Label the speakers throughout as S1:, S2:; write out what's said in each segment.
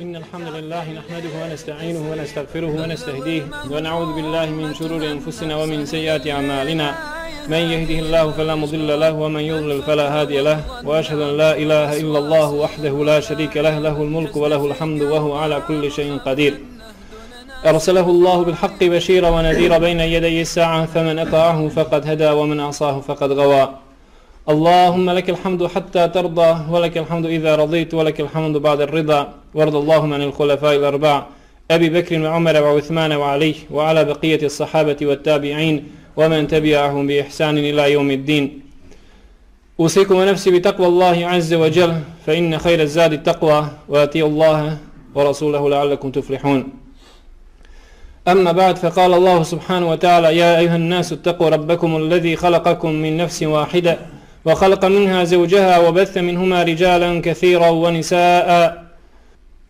S1: إن الحمد لله نحمده ونستعينه ونستغفره ونستهديه ونعوذ بالله من شرور أنفسنا ومن سيئات أعمالنا. من يهده الله فلا مضل له ومن يضلل فلا هادي له. وأشهد أن لا إله إلا الله وحده لا شريك له. له الملك وله الحمد وهو على كل شيء قدير. أرسله الله بالحق بشيرا ونذيرا بين يدي الساعة فمن أطاعه فقد هدى ومن عصاه فقد غوى. اللهم لك الحمد حتى ترضى ولك الحمد إذا رضيت ولك الحمد بعد الرضا. وارض اللهم عن الخلفاء الأربع أبي بكر وعمر وعثمان وعلي وعلى بقية الصحابة والتابعين ومن تبعهم بإحسان إلى يوم الدين. أوصيكم ونفسي بتقوى الله عز وجل فإن خير الزاد التقوى وأتي الله ورسوله لعلكم تفلحون. أما بعد فقال الله سبحانه وتعالى يا أيها الناس اتقوا ربكم الذي خلقكم من نفس واحدة وخلق منها زوجها وبث منهما رجالا كثيرا ونساء.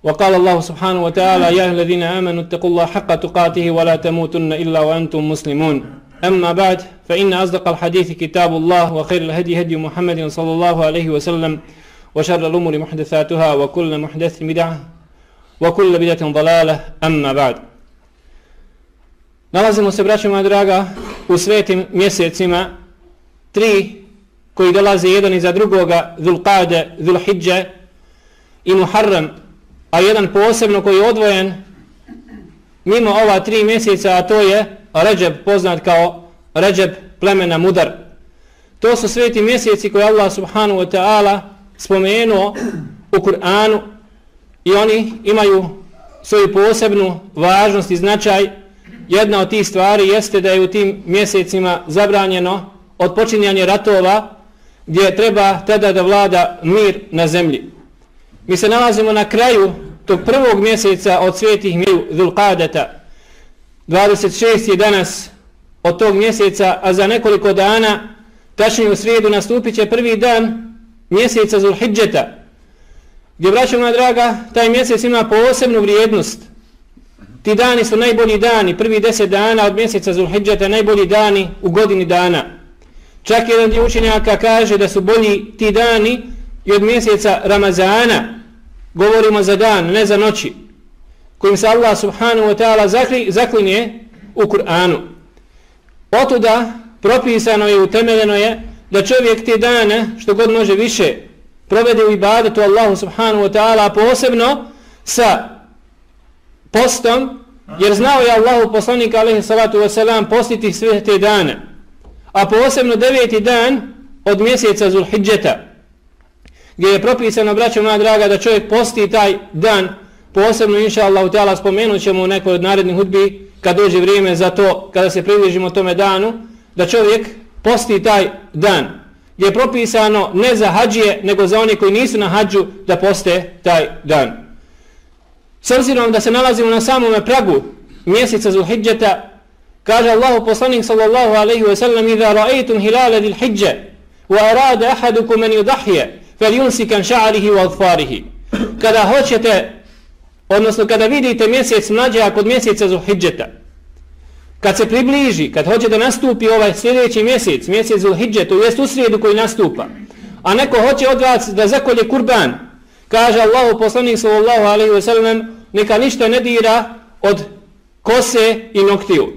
S1: وقال الله سبحانه وتعالى يا الذين آمنوا اتقوا الله حق تقاته ولا تموتن إلا وأنتم مسلمون. أما بعد فإن أصدق الحديث كتاب الله وخير الهدي هدي محمد صلى الله عليه وسلم وشر الأمور محدثاتها وكل محدث بدعة وكل بدعة ضلالة. أما بعد Nalazimo se, braćo moja draga, u svetim mjesecima, tri koji dolaze jedan iza drugoga, Zulqade, i Muharram, a jedan posebno koji je odvojen mimo ova tri mjeseca, a to je Ređeb, poznat kao Ređeb plemena Mudar. To su sveti mjeseci koje Allah subhanahu wa ta'ala spomenuo u Kur'anu i oni imaju svoju posebnu važnost i značaj jedna od tih stvari jeste da je u tim mjesecima zabranjeno odpočinjanje ratova gdje treba tada da vlada mir na zemlji. Mi se nalazimo na kraju tog prvog mjeseca od svetih miju Dhulqadeta. 26 je danas od tog mjeseca, a za nekoliko dana, tačnije u srijedu, nastupit će prvi dan mjeseca Zulhidžeta. Gdje, braćo moja draga, taj mjesec ima posebnu vrijednost. Ti dani su najbolji dani, prvi deset dana od mjeseca Zulhidžeta, najbolji dani u godini dana. Čak jedan dio učenjaka kaže da su bolji ti dani i od mjeseca Ramazana, govorimo za dan, ne za noći, kojim se Allah subhanahu wa ta'ala zaklinje u Kur'anu. Otuda propisano je, utemeljeno je da čovjek te dane, što god može više, provede u ibadetu Allahu subhanahu wa ta'ala, posebno sa postom, jer znao je Allahu poslanika alaihi salatu wasalam postiti sve te dane. A posebno deveti dan od mjeseca Zulhidžeta, gdje je propisano, braćo moja draga, da čovjek posti taj dan, posebno, inša Allah, ta'ala, spomenut ćemo u nekoj od narednih hudbi, kad dođe vrijeme za to, kada se približimo tome danu, da čovjek posti taj dan, gdje je propisano ne za hađije, nego za one koji nisu na hađu, da poste taj dan. S obzirom da se nalazimo na samome pragu mjeseca Zulhidžeta, kaže Allahu poslanik sallallahu alaihi wa sallam, Iza ra'aytum hilale dil hijđe, wa arada ahadukum an yudahije, fel kan ša'arihi wa adfarihi. Kada hoćete, odnosno kada vidite mjesec mlađa kod mjeseca Zulhidžeta, kad se približi, kad hoće da nastupi ovaj sljedeći mjesec, mjesec Zulhidžet, to jest u srijedu koji nastupa, a neko hoće od vas da zakolje kurban, kaže Allahu poslanik sallallahu alaihi wa sallam, neka ništa ne dira od kose i noktiju.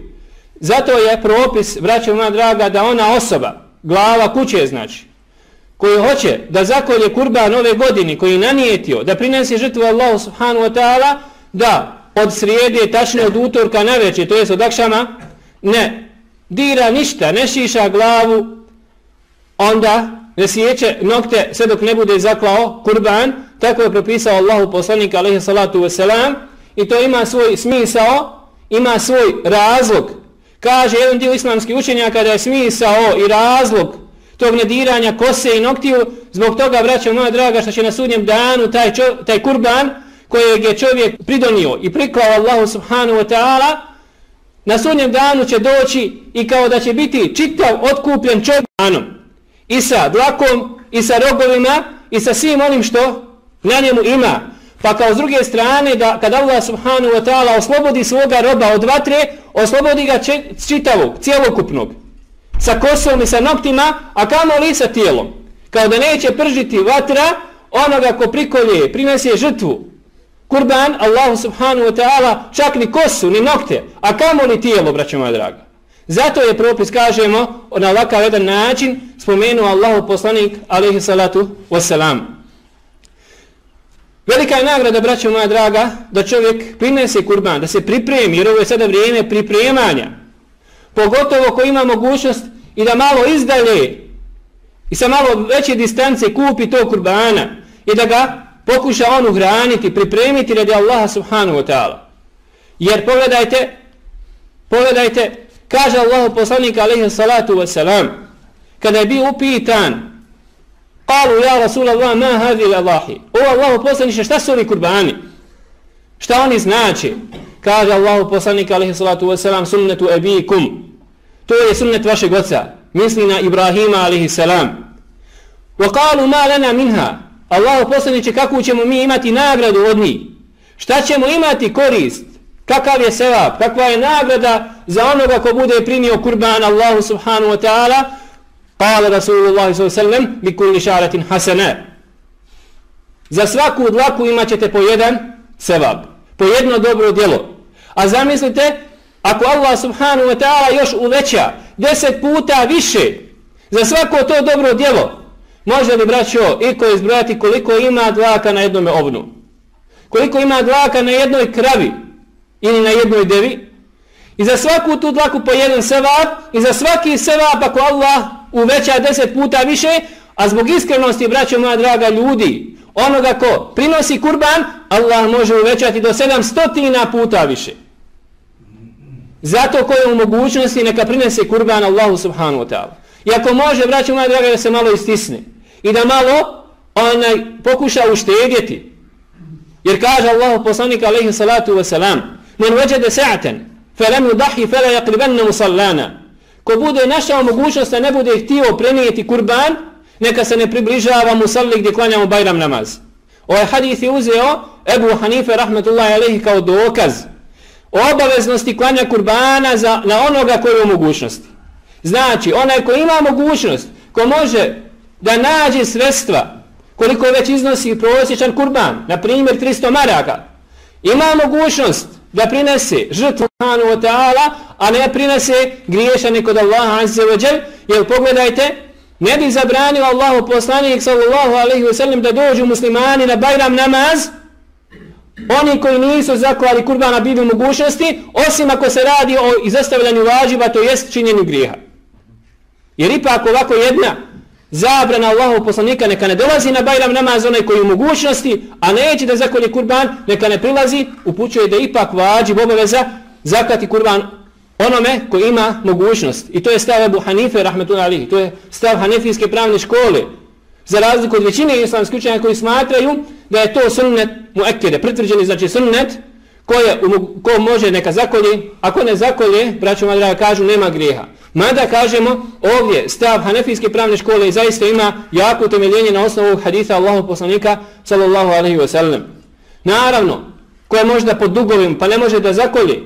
S1: Zato je propis, braćo moja draga, da ona osoba, glava kuće znači, koji hoće da zakolje kurban ove godine, koji nanijetio da prinese žrtvu Allahu subhanu wa ta'ala, da od srijede, tačno od utorka na večer, to je od akšama, ne dira ništa, ne šiša glavu, onda ne sjeće nokte sve dok ne bude zaklao kurban, tako je propisao Allahu poslanik alaihi salatu wasalam, i to ima svoj smisao, ima svoj razlog. Kaže jedan dio islamskih učenjaka da je smisao i razlog tog nediranja kose i noktiju, zbog toga, braćo moja draga, što će na sudnjem danu taj, čo, taj kurban kojeg je čovjek pridonio i priklao Allahu subhanahu wa ta'ala, na sudnjem danu će doći i kao da će biti čitav otkupljen čovjekom i sa dlakom, i sa rogovima, i sa svim onim što na njemu ima. Pa kao s druge strane, da kad Allah subhanahu wa ta'ala oslobodi svoga roba od vatre, oslobodi ga čitavog, cijelokupnog, sa kosom i sa noktima, a kamo li sa tijelom. Kao da neće pržiti vatra onoga ko prikolje, prinese žrtvu kurban Allahu subhanahu wa ta'ala čak ni kosu, ni nokte, a kamo li tijelo, braćo moja draga. Zato je propis, kažemo, na ovakav jedan način spomenuo Allahu poslanik, alaihi salatu wasalam. Velika je nagrada, braćo moja draga, da čovjek prinese kurban, da se pripremi, jer ovo je sada vrijeme pripremanja. Pogotovo ko ima mogućnost i da malo izdalje i sa malo veće distance kupi to kurbana i da ga pokuša on uhraniti, pripremiti radi Allaha subhanahu wa ta'ala. Jer pogledajte, pogledajte, kaže Allahu poslanik alaihi salatu wa salam, kada je bio upitan, Kalu ja Rasulallah ma hadhi l'Allahi. O Allahu poslaniče, šta su ovi kurbani? Šta oni znači? Kaže Allahu poslanik alaihi salatu wa sunnetu ebikum. To je sunnet vašeg oca. Misli na Ibrahima alaihi salam. Wa qalu ma lana minha. Allahu poslaniče, kako ćemo mi imati nagradu od njih? Šta ćemo imati korist? Kakav je sevap? Kakva je nagrada za onoga ko bude primio kurban Allahu subhanahu wa ta'ala? Kale Rasulullah s.a.v. bi kulli šaretin hasana. Za svaku dlaku imat ćete po jedan sevap. Po jedno dobro djelo. A zamislite, ako Allah subhanahu wa ta'ala još uveća deset puta više za svako to dobro djelo, Može li, braćo, iko izbrojati koliko ima dlaka na jednome ovnu? Koliko ima dlaka na jednoj kravi ili na jednoj devi? I za svaku tu dlaku po jedan sevap i za svaki sevap ako Allah uveća deset puta više, a zbog iskrenosti, braćo moja draga ljudi, onoga ko prinosi kurban, Allah može uvećati do sedamstotina puta više. Zato ko je u mogućnosti neka prinese kurban Allahu subhanahu wa ta'ala. I ako može, braću moja draga, da se malo istisne i da malo onaj pokuša uštedjeti. Jer kaže Allah poslanik alaihi salatu wa salam Men veđede sa'ten felem udahi yudahi la yakribanna musallana Ko bude našao mogućnost da ne bude htio prenijeti kurban neka se ne približava musalli gdje klanjamo bajram namaz. Ovaj hadith je uzeo Ebu Hanife rahmetullahi alaihi kao dokaz obaveznosti klanja kurbana za, na onoga koji je u mogućnosti. Znači, onaj ko ima mogućnost, ko može da nađe sredstva koliko već iznosi prosječan kurban, na primjer 300 maraka, ima mogućnost da prinese žrtvu Hanu wa ta'ala, a ne prinese griješane kod Allaha azze wa džel, jer pogledajte, ne bi zabranio Allahu poslanik sallallahu alaihi wa sallam da dođu muslimani na bajram namaz, oni koji nisu zaklali kurbana bili u mogućnosti, osim ako se radi o izostavljanju vađiva, to jest činjenju grijeha. Jer ipak ovako jedna zabrana Allahu poslanika neka ne dolazi na Bajram namaz onaj koji u mogućnosti, a neće da zakolje kurban, neka ne prilazi, upućuje da ipak vađiv obaveza zakati kurban onome koji ima mogućnost. I to je stav Abu Hanife, rahmetullahi alihi, to je stav Hanefijske pravne škole. Za razliku od većine islamske učenja koji smatraju da je to sunnet muekide, pritvrđeni znači sunnet koje, ko može neka zakolje, ako ne zakolje, braćo madraga kažu, nema grijeha. Mada kažemo ovdje stav Hanefijske pravne škole zaista ima jako utemeljenje na osnovu haditha Allahu poslanika sallallahu alaihi wa sallam. Naravno, ko je možda pod dugovim pa ne može da zakolje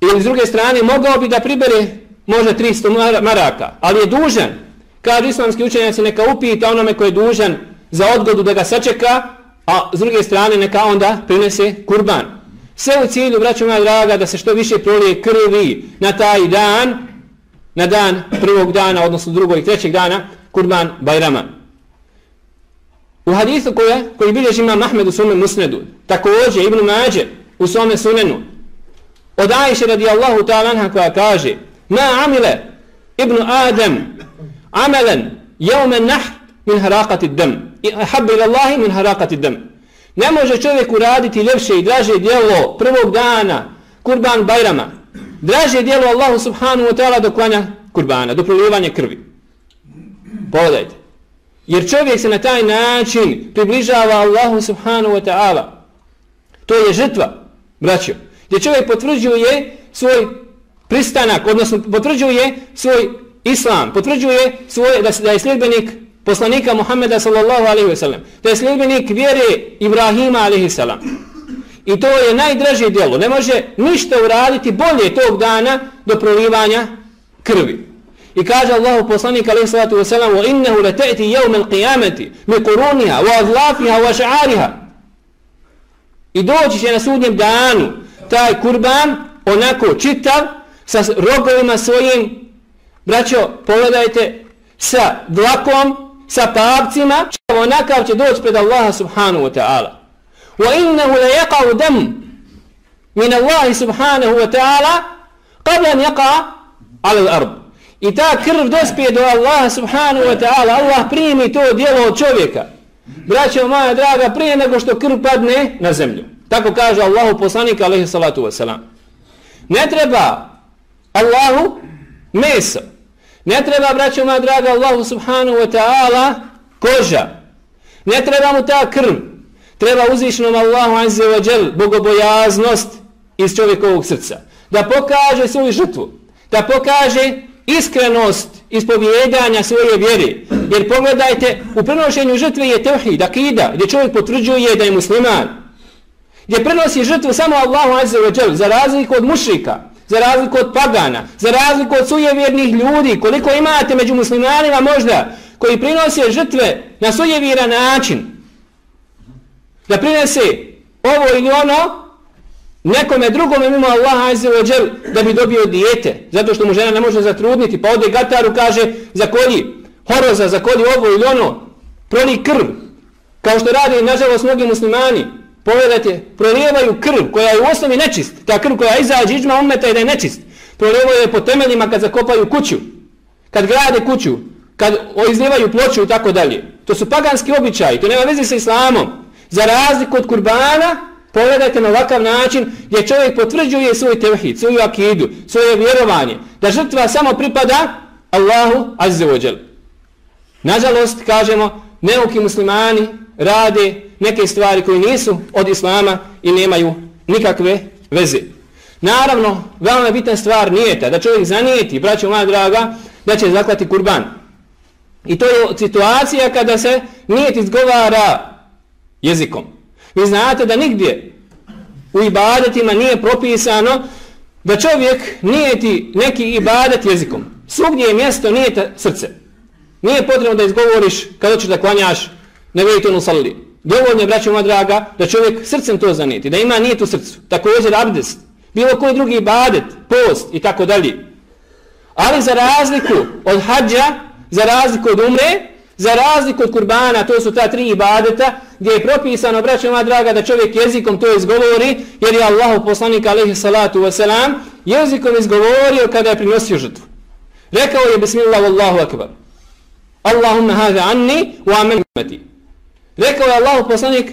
S1: ili s druge strane mogao bi da pribere možda 300 maraka, ali je dužan, kaže islamski učenjaci neka upita onome koji je dužan za odgodu da ga sačeka, a s druge strane neka onda prinese kurban. Sve u cilju, braću moja draga, da se što više prolije krvi na taj dan, na dan prvog dana, odnosno drugog i trećeg dana, kurban Bajrama. U hadisu koje, koji bilježi ima Mahmed u svome musnedu, također Ibn Mađe u svome sunenu, od Ajše radijallahu ta'ala koja kaže Ma amile Ibn Adem amelen jeume naht min harakati dem i habbi ilallahi min harakati dem ne može čovjek uraditi ljepše i draže djelo prvog dana kurban Bajrama draže djelo Allahu subhanahu wa ta'ala do klanja kurbana, do prolijevanja krvi. Pogledajte. Jer čovjek se na taj način približava Allahu subhanahu wa ta'ala. To je žrtva, braćo. Gdje čovjek potvrđuje svoj pristanak, odnosno potvrđuje svoj islam, potvrđuje svoje, da, da je sljedbenik poslanika Muhammeda sallallahu alaihi ve sellem, da je sljedbenik vjere Ibrahima alaihi sallam. I to je najdraže djelo. Ne može ništa uraditi bolje tog dana do prolivanja krvi. I kaže Allahu poslanik alejhi salatu ve selam: "Wa innahu latati yawm al-qiyamati bi quruniha wa adlafiha wa sha'ariha." I doći će na sudnjem danu taj kurban onako čitav sa rogovima svojim. Braćo, pogledajte sa dlakom, sa pavcima, onakav će doći pred Allaha subhanahu wa ta'ala. Wa innahu la yaqa'u dam min Allahi subhanahu wa ta'ala qabla an yaqa' ala al-ard. I ta krv dospije do Allaha subhanahu wa ta'ala. Allah primi to djelo od čovjeka. Braćo moja draga, prije nego što krv padne na zemlju. Tako kaže Allahu poslanik alaihi salatu wasalam. Ne treba Allahu meso. Ne treba, braćo moja draga, Allahu subhanahu wa ta'ala koža. Ne treba mu ta krv. Treba uzvišnom Allahu azze wa džel bogobojaznost iz čovjekovog srca. Da pokaže svoju žrtvu. Da pokaže iskrenost ispovjedanja svoje vjere. Jer pogledajte, u prenošenju žrtve je tevhid, akida, gdje čovjek potvrđuje da je musliman. Gdje prenosi žrtvu samo Allahu azze wa Jal, za razliku od mušrika, za razliku od pagana, za razliku od sujevjernih ljudi, koliko imate među muslimanima možda, koji prinose žrtve na sujeviran način, da prinese ovo ili ono, nekome drugome mimo Allaha azza wa da bi dobio dijete zato što mu žena ne može zatrudniti pa ode gataru kaže za kolji horoza za kolji ovo ili ono proli krv. Kao što radi nažalost mnogi muslimani pogledajte prolijevaju krv koja je u osnovi nečist. Ta krv koja izađe iđma umeta je da je nečist. Prolijevaju je po temeljima kad zakopaju kuću kad grade kuću kad izlijevaju ploču i tako dalje. To su paganski običaji to nema veze sa islamom. Za razliku od kurbana Pogledajte na ovakav način gdje čovjek potvrđuje svoj tevhid, svoju akidu, svoje vjerovanje, da žrtva samo pripada Allahu azzevođel. Nažalost, kažemo, neuki muslimani rade neke stvari koje nisu od Islama i nemaju nikakve veze. Naravno, veoma bitna stvar nije ta da čovjek zanijeti, braćo moja draga, da će zaklati kurban. I to je situacija kada se nijet izgovara jezikom. Vi znate da nigdje u ibadetima nije propisano da čovjek nijeti neki ibadet jezikom. Svugdje je mjesto nijeta srce. Nije potrebno da izgovoriš kada ćeš da klanjaš na vejtonu salli. Dovoljno je, braćo moja draga, da čovjek srcem to zanijeti, da ima nijet u srcu. Također abdest, bilo koji drugi ibadet, post i tako dalje. Ali za razliku od hađa, za razliku od umre, za razliku od kurbana, to su ta tri ibadeta, gdje je propisano, braćo moja draga, da čovjek jezikom to izgovori, jer je Allah poslanik alaihi salatu wasalam jezikom izgovorio kada je prinosio žrtvu. Rekao je bismillah wallahu akbar. Allahumma hada anni wa amen umeti. Rekao je Allahu poslanik,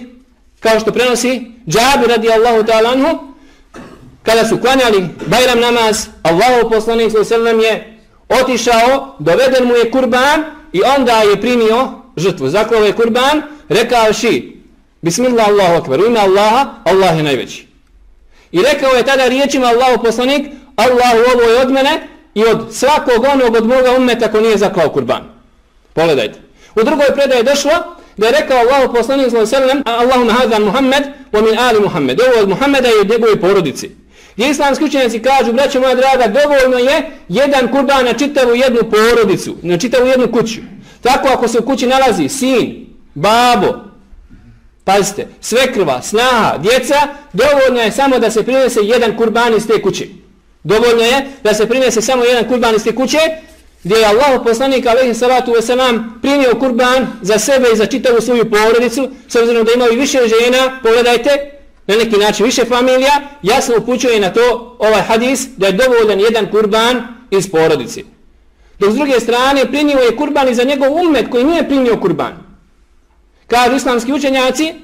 S1: kao što prenosi, džabi radi Allahu ta'ala anhu, kada su klanjali bajram namaz, Allahu poslanik sallam je otišao, doveden mu je kurban i onda je primio žrtvu. Zaklao je kurban, rekao ši, Bismillah Allahu akbar, u ime Allaha, Allah je najveći. I rekao je tada riječima Allahu poslanik, Allahu ovo je od mene i od svakog onog od moga umeta ko nije zaklao kurban. Pogledajte. U drugoj predaje došlo da je rekao Allahu poslanik sallallahu alejhi ve sellem Allahumma hadha Muhammed wa min ali Muhammed. Ovo od Muhameda i od njegove porodice. Gdje islamski učenjaci kažu, braćo moja draga, dovoljno je jedan kurban na čitavu jednu porodicu, na čitavu jednu kuću. Tako ako se u kući nalazi sin, babo, pazite, svekrva, snaha, djeca, dovoljno je samo da se prinese jedan kurban iz te kuće. Dovoljno je da se prinese samo jedan kurban iz te kuće, gdje je Allah poslanik alaihi salatu wasalam primio kurban za sebe i za čitavu svoju porodicu, s obzirom da imaju više žena, pogledajte, na neki način više familija, jasno upućuje na to ovaj hadis da je dovoljan jedan kurban iz porodice. Dok s druge strane primio je kurban i za njegov umet koji nije primio kurban. Kažu islamski učenjaci,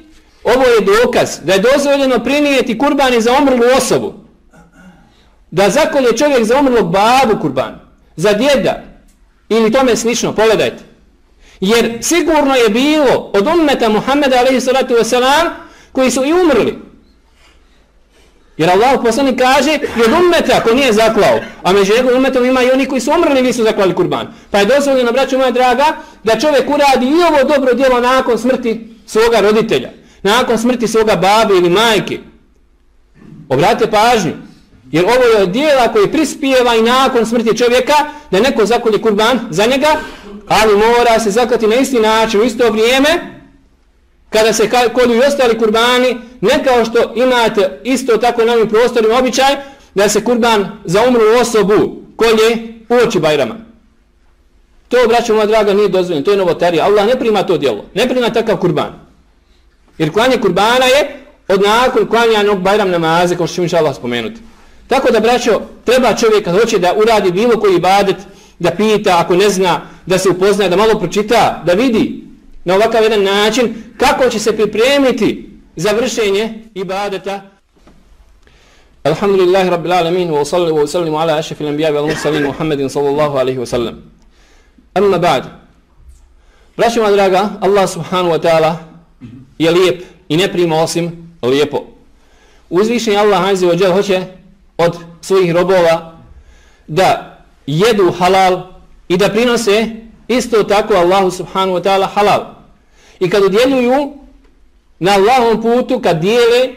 S1: ovo je dokaz da je dozvoljeno primijeti kurban i za umrlu osobu. Da zakolje čovjek za omrlog babu kurban, za djeda ili tome slično, pogledajte. Jer sigurno je bilo od ummeta Muhammeda a.s. koji su i umrli. Jer Allah poslanik kaže od ummeta ko nije zaklao, a među njegovim ummetom ima i oni koji su umrli nisu zaklali kurban. Pa je dozvoljeno, braću moja draga, da čovjek uradi i ovo dobro djelo nakon smrti svoga roditelja, nakon smrti svoga babi ili majke. Obratite pažnju, jer ovo je dijela koji prispijeva i nakon smrti čovjeka da neko zakolje kurban za njega, ali mora se zaklati na isti način, u isto vrijeme, kada se kolju i ostali kurbani, ne kao što imate isto tako na ovim prostorima običaj, da se kurban za umru osobu kolje u oči Bajrama. To, braćo moja draga, nije dozvoljeno, to je novotarija. Allah ne prima to djelo, ne prima takav kurban. Jer klanje kurbana je od nakon klanjanog Bajram namaze, kao što ću inša Allah spomenuti. Tako da, braćo, treba čovjek kad hoće da uradi bilo koji ibadet, da pita, ako ne zna, da se upozna, da malo pročita, da vidi na ovakav jedan način kako će se pripremiti za vršenje ibadeta. Alhamdulillahi rabbil alamin wa sallu wa sallimu ala ašefi l'anbiya wa mursalin Muhammedin sallallahu alaihi wa sallam. Amma ba'd. Braćo moja draga, Allah subhanahu wa ta'ala je lijep i ne prima osim lijepo. Uzvišenje Allah azze wa hoće od svojih robova da jedu halal i da prinose isto tako Allahu subhanahu wa ta'ala halal. I kad udjeljuju na Allahom putu, kad dijele,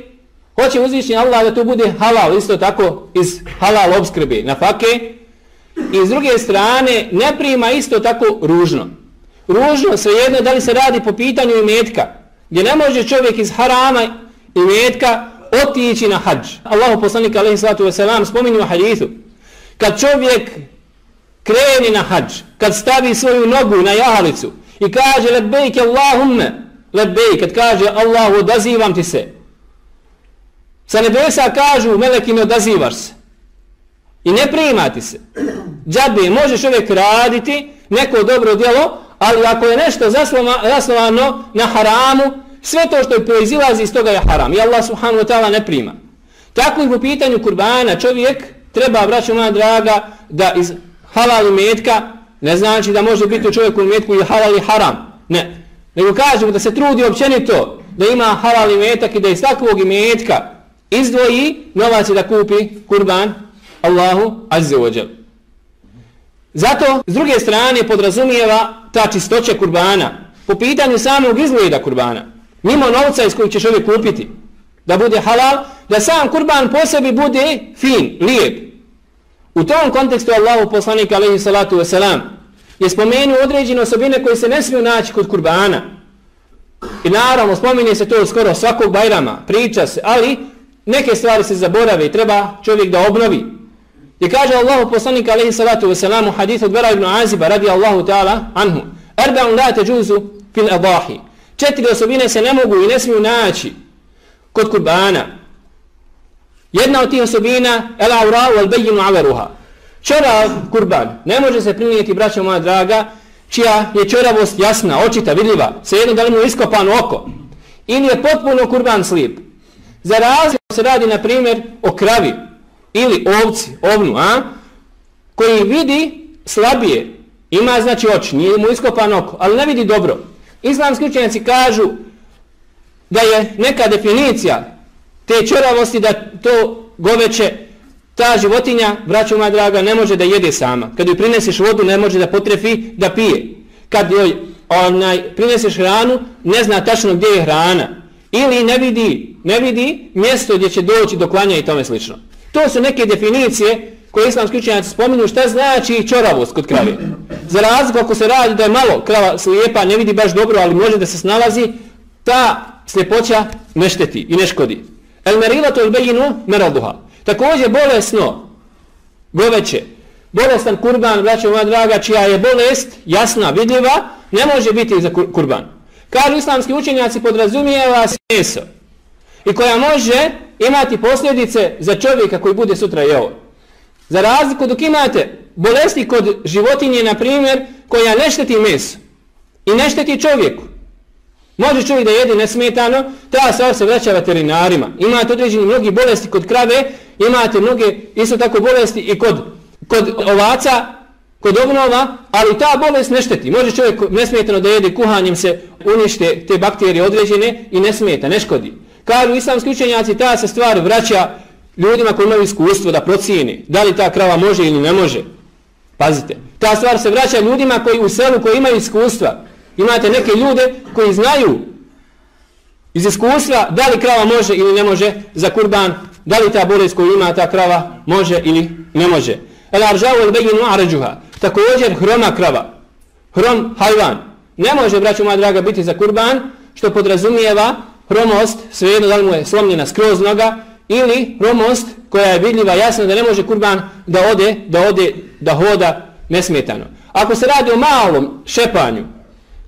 S1: hoće uzvišnji Allah da to bude halal, isto tako iz halal obskrbe na fake. I s druge strane, ne prima isto tako ružno. Ružno svejedno da li se radi po pitanju imetka, gdje ne može čovjek iz harama imetka otići na hađ. Allahu poslanik alaihi sallatu wasalam spominju u hadithu. Kad čovjek kreni na hađ, kad stavi svoju nogu na jahalicu i kaže lebejke Allahumme, lebejke, kad kaže Allahu odazivam ti se. Sa nebesa kažu meleki ne odazivaš se. I ne primati se. Džabe, možeš čovjek raditi neko dobro djelo, ali ako je nešto zasnovano na haramu, sve to što je proizilazi iz toga je haram. I Allah subhanahu wa ta'ala ne prima. Tako i po pitanju kurbana čovjek treba, braću moja draga, da iz halal metka ne znači da može biti u čovjeku metku i halal i haram. Ne. Nego kažemo da se trudi općenito da ima halal metak i da iz takvog metka izdvoji novac da kupi kurban Allahu azze ođel. Zato, s druge strane, podrazumijeva ta čistoća kurbana po pitanju samog izgleda kurbana. Mimo novca iz kojeg ćeš čovjek kupiti da bude halal, da sam kurban po sebi bude fin, lijep. U tom kontekstu Allahu poslanik alaihi salatu wasalam je spomenuo određene osobine koje se ne smiju naći kod kurbana. I naravno spominje se to skoro svakog bajrama, priča se, ali neke stvari se zaborave i treba čovjek da obnovi. I kaže Allahu poslanik alaihi salatu wasalam u hadithu Dvera ibn Aziba radi Allahu ta'ala anhu Arba'un la teđuzu fil adahi Četiri osobine se ne mogu i ne smiju naći kod kurbana. Jedna od tih osobina el aura wal bayyin averuha. Čorav kurban ne može se primijeti braćo moja draga čija je čoravost jasna, očita, vidljiva, svejedno da li mu iskopano oko ili je potpuno kurban slijep. Za razliku se radi na primjer o kravi ili ovci, ovnu, a, koji vidi slabije, ima znači oči, nije mu iskopano oko, ali ne vidi dobro. Islamski učenjaci kažu da je neka definicija te čoravosti da to goveće, ta životinja, braćo moja draga, ne može da jede sama. Kad joj prineseš vodu, ne može da potrefi da pije. Kad joj onaj, prineseš hranu, ne zna tačno gdje je hrana. Ili ne vidi, ne vidi mjesto gdje će doći do klanja i tome slično. To su neke definicije koje islamski učenjaci spominju šta znači čoravost kod krave. Za razliku ako se radi da je malo krava slijepa, ne vidi baš dobro, ali može da se snalazi, ta sljepoća ne šteti i ne škodi. El merila to ilbejinu meralduha. Također bolesno, goveće, bolestan kurban, braćo moja draga, čija je bolest jasna, vidljiva, ne može biti za kurban. Kažu islamski učenjaci podrazumijeva meso i koja može imati posljedice za čovjeka koji bude sutra jeo. Za razliku dok imate bolesti kod životinje, na primjer, koja ne šteti meso i ne šteti čovjeku. Može čovjek da jede nesmetano, ta stvar se vraća veterinarima. Imate određeni mnogi bolesti kod krave, imate mnoge isto tako bolesti i kod, kod ovaca, kod ovnova, ali ta bolest ne šteti. Može čovjek nesmetano da jede kuhanjem se unište te bakterije određene i ne smeta, ne škodi. Kažu islamski učenjaci, ta se stvar vraća ljudima koji imaju iskustvo da procijeni da li ta krava može ili ne može. Pazite, ta stvar se vraća ljudima koji u selu koji imaju iskustva. Imate neke ljude koji znaju iz iskustva da li krava može ili ne može za kurban, da li ta bolest koju ima ta krava može ili ne može. El aržavu el beginu aređuha. Također hroma krava, hrom hajvan. Ne može, braću moja draga, biti za kurban, što podrazumijeva hromost, svejedno da li mu je slomljena skroz noga, ili hromost koja je vidljiva jasno da ne može kurban da ode, da ode, da hoda nesmetano. Ako se radi o malom šepanju,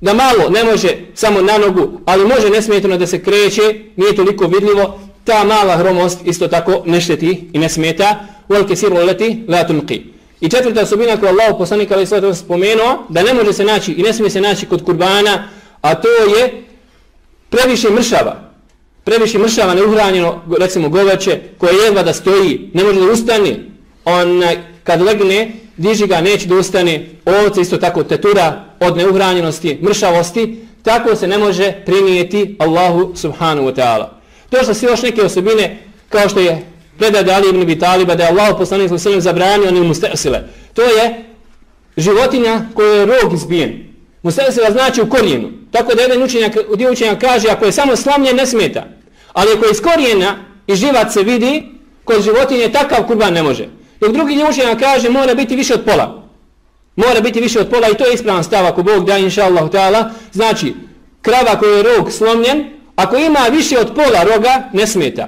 S1: da malo ne može samo na nogu, ali može nesmetano da se kreće, nije toliko vidljivo, ta mala hromost isto tako ne šteti i ne smeta, wal siru leti, leatunqi. I četvrta osobina koju Allah poslanik ali sada spomenuo, da ne može se naći i ne smije se naći kod kurbana, a to je previše mršava. Previše mršava neuhranjeno, recimo goveće, koje jedva da stoji, ne može da ustane. On e, kad legne, diži ga, neće da ustane. Ovce isto tako tetura od neuhranjenosti, mršavosti. Tako se ne može primijeti Allahu subhanahu wa ta'ala. To što su još neke osobine, kao što je predaj Ali ibn Bitaliba, da je Allah poslanik sallam zabranio onim mustasile. To je životinja koju je rog izbijen. Mustasila znači u korijenu. Tako da jedan učenjak, dio učenjak kaže, ako je samo slamljen, ne smeta. Ali ako je iz korijena i živac se vidi, kod životinje takav kurban ne može. Dok drugi ljušenja kaže, mora biti više od pola. Mora biti više od pola i to je ispravan stav ako Bog da, inša Allah, znači, krava koja je rog slomljen, ako ima više od pola roga, ne smeta.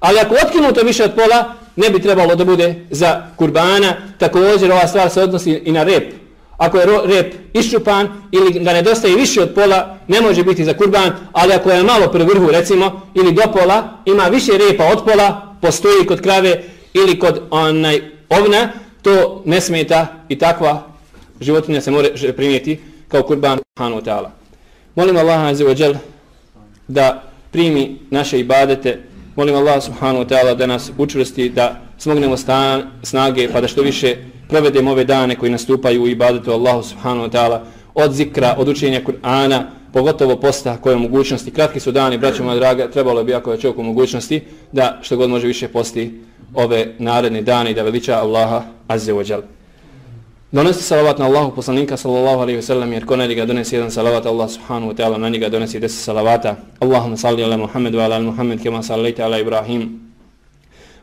S1: Ali ako otkinuto više od pola, ne bi trebalo da bude za kurbana. Također ova stvar se odnosi i na rep. Ako je rep iščupan ili ga nedostaje više od pola, ne može biti za kurban. Ali ako je malo pri vrhu, recimo, ili do pola, ima više repa od pola, postoji kod krave ili kod onaj ovna, to ne smeta i takva životinja se može primijeti kao kurban Hanu Teala. Molim Allah da primi naše ibadete Molim Allah subhanahu wa ta'ala da nas učvrsti, da smognemo stan, snage, pa da što više provedemo ove dane koji nastupaju u ibadetu Allahu subhanahu wa ta'ala od zikra, od učenja Kur'ana, pogotovo posta koje mogućnosti. Kratki su dani, braćo moja draga, trebalo bi ako je čovjek u mogućnosti da što god može više posti ove naredne dane i da veliča Allaha azze wa jalla. Donesi salavat na Allahu poslanika sallallahu alaihi wa sallam jer ko ne ga donesi jedan salavat Allah subhanahu wa ta'ala na njega donesi deset salavata Allahumma salli ala Muhammad wa ala al Muhammad kema sallaita ala Ibrahim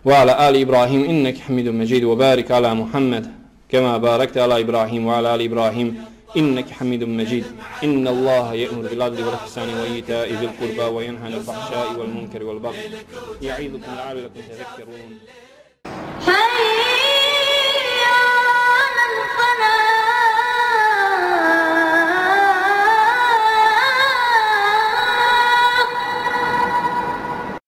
S1: wa ala ali Ibrahim innek hamidun majid wa barik ala Muhammad كما باركت على إبراهيم وعلى آل إبراهيم إنك حميد مجيد. إن الله يأمر بالعدل والإحسان وإيتاء ذي القربى وينهى عن الفحشاء والمنكر والبغي يعظكم لعلكم تذكرون. حي يا من صنع